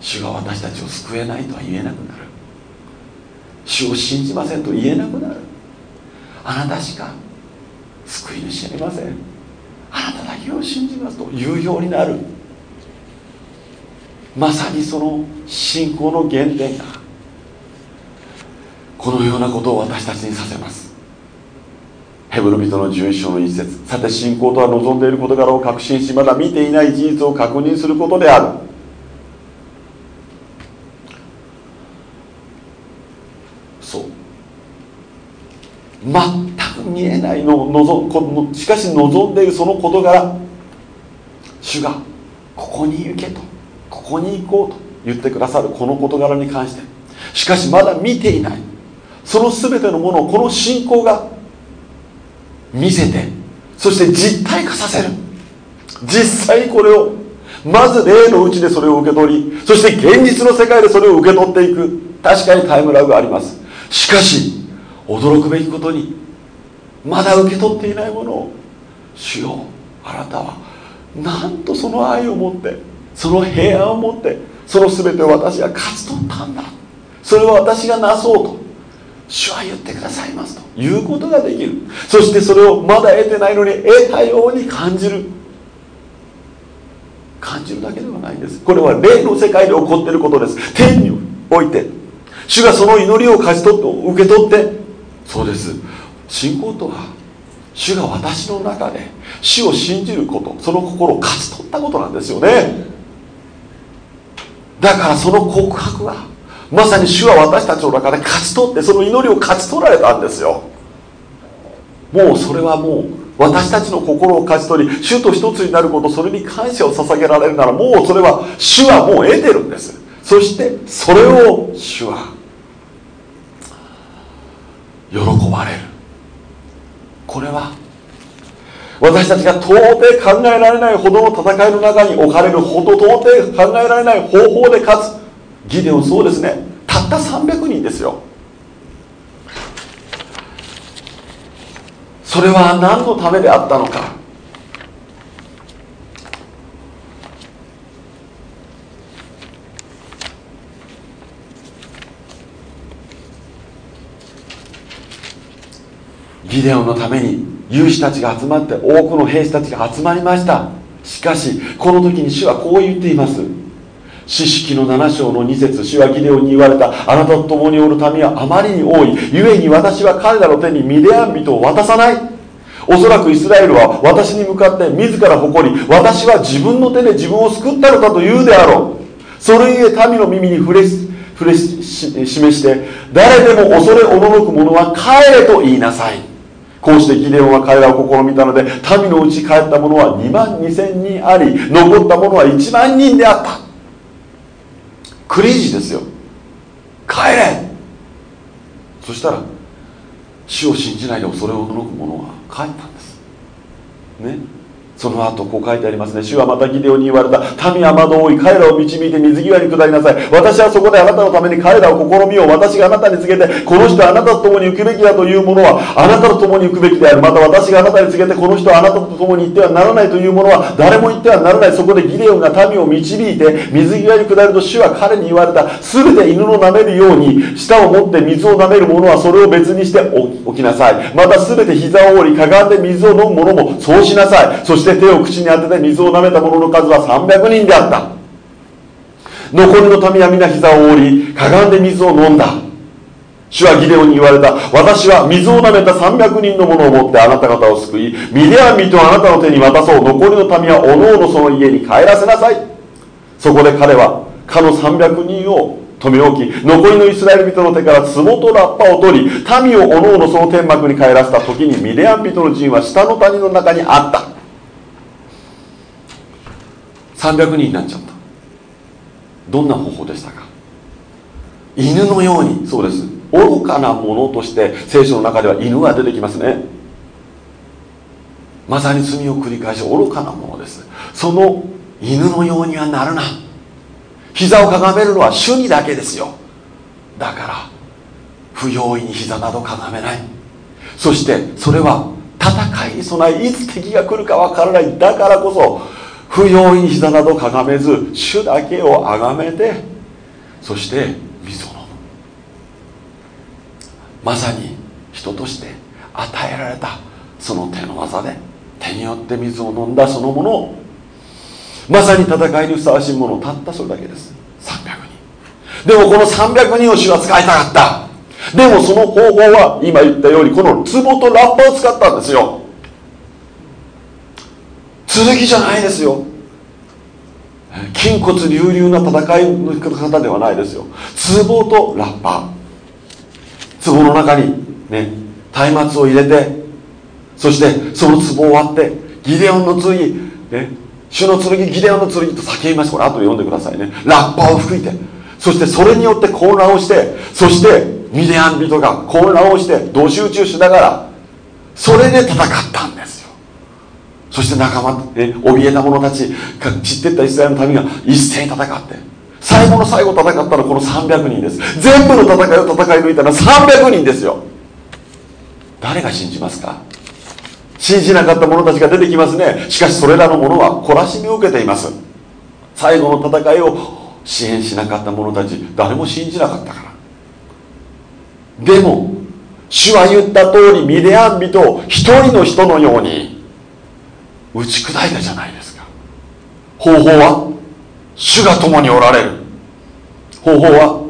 主が私たちを救えないとは言えなくなる。主を信じませんと言えなくなる。あなたしか救い主ありません。あなただけを信じますと言うようになる。まさにその信仰の原点がこのようなことを私たちにさせます。ヘブル人の11章の一節さて信仰とは望んでいる事柄を確信しまだ見ていない事実を確認することである。そう。全く見えないの望しかし望んでいるその事柄主がここに行けと。ここに行こうと言ってくださるこの事柄に関して。しかしまだ見ていない。その全てのものをこの信仰が見せてそして実体化させる。実際これをまず霊のうちでそれを受け取りそして現実の世界でそれを受け取っていく。確かにタイムラグがあります。しかし驚くべきことにまだ受け取っていないものを主よあなたはなんとその愛を持ってその平安を持ってその全てを私が勝ち取ったんだ。それを私がなそうと。主は言ってくださいますと。いうことができる。そしてそれをまだ得てないのに得たように感じる。感じるだけではないんです。これは霊の世界で起こっていることです。天において。主がその祈りを勝ち取って受け取って。そうです。信仰とは主が私の中で主を信じること。その心を勝ち取ったことなんですよね。だからその告白がまさに主は私たちの中で勝ち取ってその祈りを勝ち取られたんですよ。もうそれはもう私たちの心を勝ち取り主と一つになることそれに感謝を捧げられるならもうそれは主はもう得てるんです。そしてそれを主は喜ばれる。これは私たちが到底考えられないほどの戦いの中に置かれるほど到底考えられない方法で勝つ。ギデオンそうですね。たった300人ですよ。それは何のためであったのか。ギデオンのために勇士たちが集まって多くの兵士たちが集まりました。しかしこの時に主はこう言っています。四式の7章の2節主はギデオンに言われた。あなたと共におる民はあまりに多い。故に私は彼らの手にミデアン人を渡さない。おそらくイスラエルは私に向かって自ら誇り私は自分の手で自分を救ったのかと言うであろう。それゆえ民の耳に触れ触れ示して誰でも恐れおののく者は帰れと言いなさい。こうしてギデオンは彼らを試みたので民のうち帰った者は2万2千人あり残った者は1万人であった。クレイジーですよ。帰れ。そしたら死を信じないで恐れをのく者は帰ったんです。ね。その後こう書いてありますね。主はまたギデオに言われた。民は窓を追い。彼らを導いて水際に下りなさい。私はそこであなたのために彼らを試みよう。私があなたに告げてこの人はあなたと共に行くべきだというものはあなたと共に行くべきである。また私があなたに告げてこの人はあなたと共に行ってはならないというものは誰も言ってはならない。そこでギデオンが民を導いて水際に下ると主は彼に言われた。全て犬の舐めるように舌を持って水を舐める者はそれを別にしておきなさい。また全て膝を折りかがんで水を飲む者もそうしなさい。そしてして手を口に当てて水を舐めた者の数は300人であった。残りの民は皆膝を折りかがんで水を飲んだ。主はギデオンに言われた。私は水を舐めた300人の者を持ってあなた方を救いミデアン人をあなたの手に渡そう。残りの民はおのおのその家に帰らせなさい。そこで彼はかの300人を留め置き残りのイスラエル人の手から壺とラッパを取り民をおのおのその天幕に帰らせた時にミデアン人の陣は下の谷の中にあった。300人になっちゃった。どんな方法でしたか？犬のように。そうです。愚かなものとして聖書の中では犬が出てきますね。まさに罪を繰り返し愚かなものです。その犬のようにはなるな。膝をかがめるのは主にだけですよ。だから不用意に膝などかがめない。そしてそれは戦いに備えいつ敵が来るかわからない。だからこそ不用意に膝などかがめず主だけを崇めてそして水を飲むまさに人として与えられたその手の技で手によって水を飲んだそのものをまさに戦いにふさわしいものをたったそれだけです。300人。でもこの300人を主は使いたかった。でもその方法は今言ったようにこの壺とラッパを使ったんですよ。剣じゃないですよ。筋骨隆々な戦いの方ではないですよ。壺とラッパー。壺の中にね松明を入れてそしてその壺を割ってギデオンの剣ね主の剣ギデオンの剣と叫びます。これ後で読んでくださいね。ラッパーを吹いてそしてそれによって混乱をしてそしてミディアン人が混乱をして同集中しながらそれで戦ったんですそして仲間、ね、怯えた者たちが散ってったイスラエルの民が一斉に戦って最後の最後戦ったのはこの300人です。全部の戦いを戦い抜いたのは300人ですよ。誰が信じますか？信じなかった者たちが出てきますね。しかしそれらの者は懲らしみを受けています。最後の戦いを支援しなかった者たち誰も信じなかったから。でも主は言った通りミディアン人を一人の人のように打ち砕いたじゃないですか。方法は主が共におられる。方法は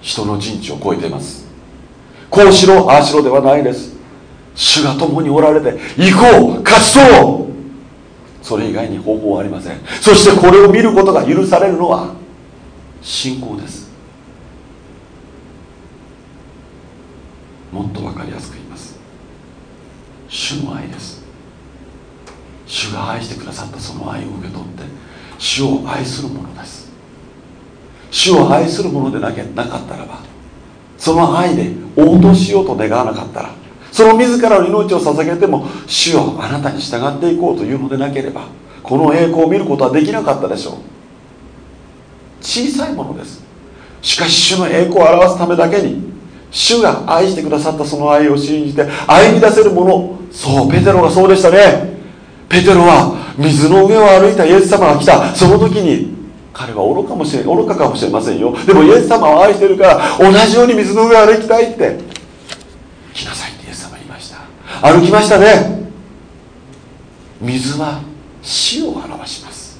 人の陣地を超えています。こうしろああしろではないです。主が共におられて行こう勝ち取う。それ以外に方法はありません。そしてこれを見ることが許されるのは信仰です。もっと分かりやすく言います。主の愛です。主が愛してくださったその愛を受け取って主を愛するものです。主を愛するものでなけなかったらばその愛で応答しようと願わなかったらその自らの命を捧げても主よあなたに従っていこうというのでなければこの栄光を見ることはできなかったでしょう。小さいものです。しかし主の栄光を表すためだけに主が愛してくださったその愛を信じて愛に出せるものそうペテロがそうでしたね。ペテロは水の上を歩いたイエス様が来た。その時に彼は愚かもしれ愚かかもしれませんよ。でもイエス様を愛してるから同じように水の上を歩きたいって来なさいってイエス様言いました。歩きましたね。水は死を表します。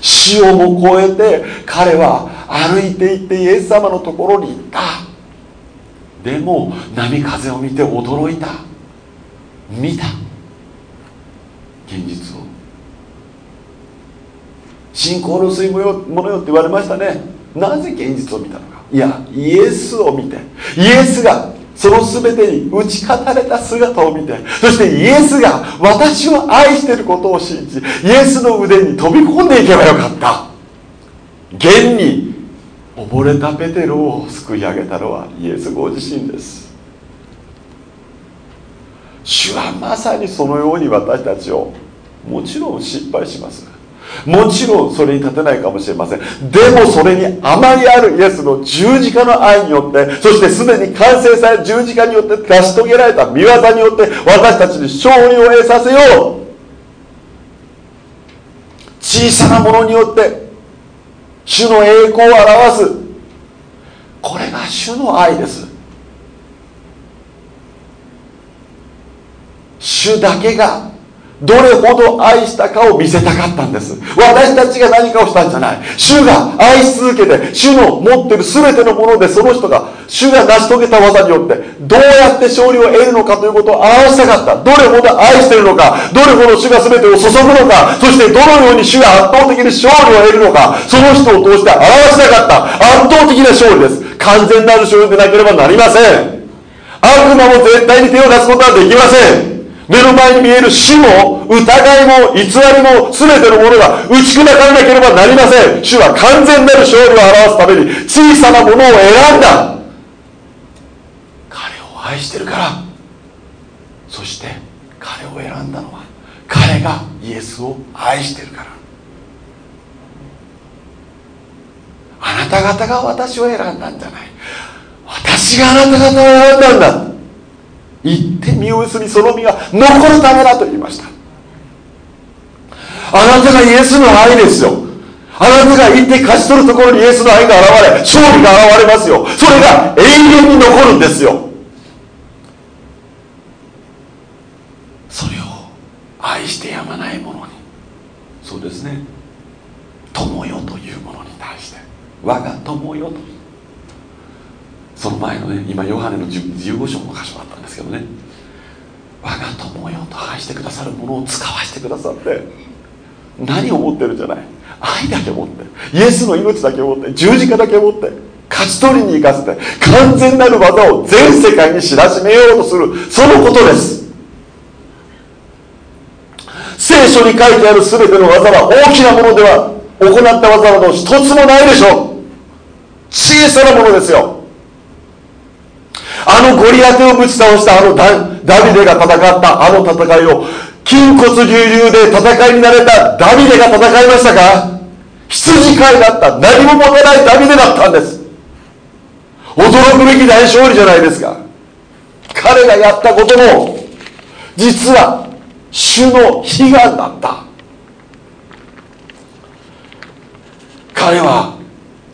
死をも超えて彼は歩いていってイエス様のところに行った。でも波風を見て驚いた。見た。現実を。信仰の水もよものよって言われましたね。なぜ現実を見たのか。いやイエスを見て。イエスがその全てに打ち勝たれた姿を見て。そしてイエスが私を愛していることを信じイエスの腕に飛び込んでいけばよかった。現に溺れたペテロを救い上げたのはイエスご自身です。主はまさにそのように私たちをもちろん失敗します。もちろんそれに立てないかもしれません。でもそれにあまりあるイエスの十字架の愛によってそしてすでに完成され十字架によって成し遂げられた見業によって私たちに勝利を得させよう。小さなものによって主の栄光を表す。これが主の愛です。主だけがどれほど愛したかを見せたかったんです。私たちが何かをしたんじゃない。主が愛し続けて主の持ってる全てのものでその人が主が成し遂げた技によってどうやって勝利を得るのかということを表したかった。どれほど愛してるのか。どれほど主が全てを注ぐのか。そしてどのように主が圧倒的に勝利を得るのか。その人を通して表したかった。圧倒的な勝利です。完全なる勝利でなければなりません。悪魔も絶対に手を出すことはできません。目の前に見える死も疑いも偽りも全てのものが打ち砕かれなければなりません。主は完全なる勝利を表すために小さなものを選んだ。彼を愛してるから。そして彼を選んだのは彼がイエスを愛してるから。あなた方が私を選んだんじゃない。私があなた方を選んだんだ。行って身を結びその身が残るためだと言いました。あなたがイエスの愛ですよ。あなたが行って勝ち取るところにイエスの愛が現れ勝利が現れますよ。それが永遠に残るんですよ。それを愛してやまないものに。そうですね。友よというものに対して。我が友よと。その前のね今ヨハネの15章の箇所だったんですけどね。我が友よと愛してくださるものを使わせてくださって何を持ってるんじゃない。愛だけ持ってイエスの命だけ持って十字架だけ持って勝ち取りに行かせて完全なる技を全世界に知らしめようとする。そのことです。聖書に書いてある全ての技は大きなものでは行った技など一つもないでしょう。小さなものですよ。あのゴリアテをぶち倒したあのダビデが戦ったあの戦いを筋骨隆々で戦いになれたダビデが戦いましたか？羊飼いだった何も持てないダビデだったんです。驚くべき大勝利じゃないですか。彼がやったことも実は主の悲願だった。彼は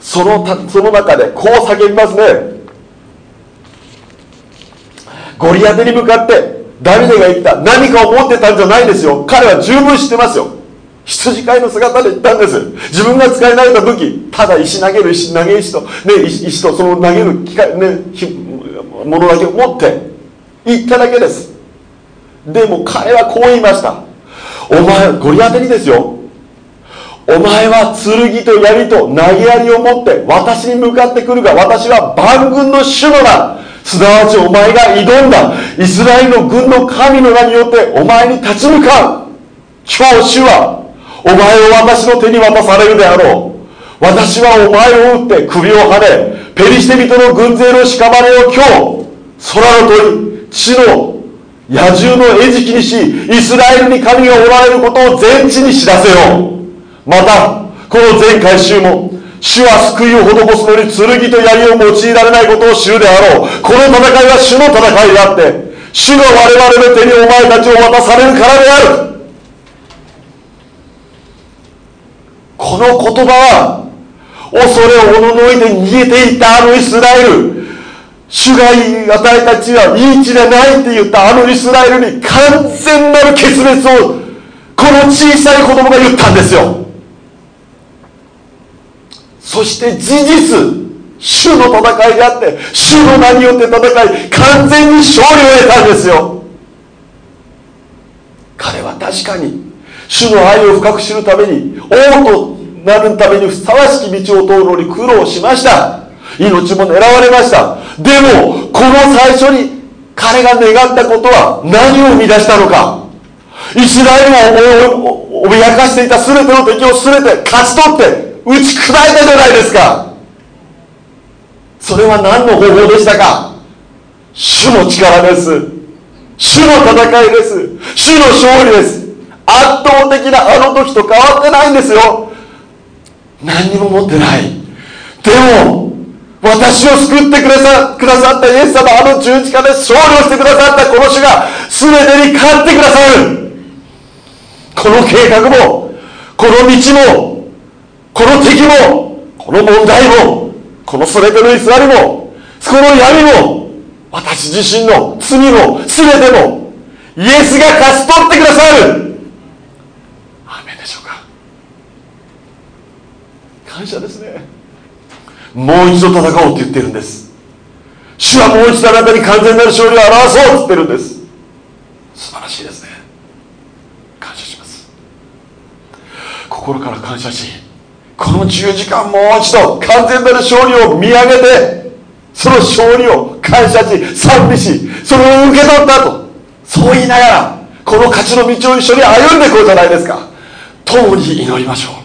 そのその中でこう叫びますね。ゴリアテに向かってダビデが言った何かを持ってたんじゃないですよ。彼は十分知ってますよ。羊飼いの姿で言ったんです。自分が使い慣れた武器。ただ石投げる石投げ石と、ね、石とその投げる機械、ね、ものだけを持って言っただけです。でも彼はこう言いました。お前はゴリアテにですよ。お前は剣と槍と投げ槍を持って私に向かってくるが私は万軍の主のだすなわちお前が挑んだイスラエルの軍の神の名によってお前に立ち向かう今日主はお前を私の手に渡されるであろう私はお前を撃って首をはねペリシテ人の軍勢の屍を今日空の鳥地の野獣の餌食にしイスラエルに神がおられることを全地に知らせよう。またこの前回衆も主は救いを施すのに剣と槍を用いられないことを知るであろう。この戦いは主の戦いであって主が我々の手にお前たちを渡されるからである。この言葉は恐れをおののいて逃げていったあのイスラエル。主が与えた地はいい地でないって言ったあのイスラエルに完全なる決別をこの小さい子供が言ったんですよ。そして事実主の戦いであって主の名によって戦い完全に勝利を得たんですよ。彼は確かに主の愛を深く知るために王となるためにふさわしき道を通るのに苦労しました。命も狙われました。でもこの最初に彼が願ったことは何を生み出したのか。イスラエルを脅かしていた全ての敵を全て勝ち取って打ち砕いたじゃないですか。それは何の方法でしたか？主の力です。主の戦いです。主の勝利です。圧倒的なあの時と変わってないんですよ。何にも持ってない。でも私を救ってくださくださったイエス様あの十字架で勝利をしてくださったこの主が全てに勝ってくださる。この計画もこの道もこの敵もこの問題もこの全ての偽りもこの闇も私自身の罪も全てもイエスが勝ち取ってくださる。アメでしょうか。感謝ですね。もう一度戦おうって言ってるんです。主はもう一度あなたに完全なる勝利を表そうって言ってるんです。素晴らしいですね。感謝します。心から感謝しこの十字架もう一度完全なる勝利を見上げてその勝利を感謝し賛美しそれを受け取ったと。そう言いながらこの勝ちの道を一緒に歩んでいこうじゃないですか。共に祈りましょう。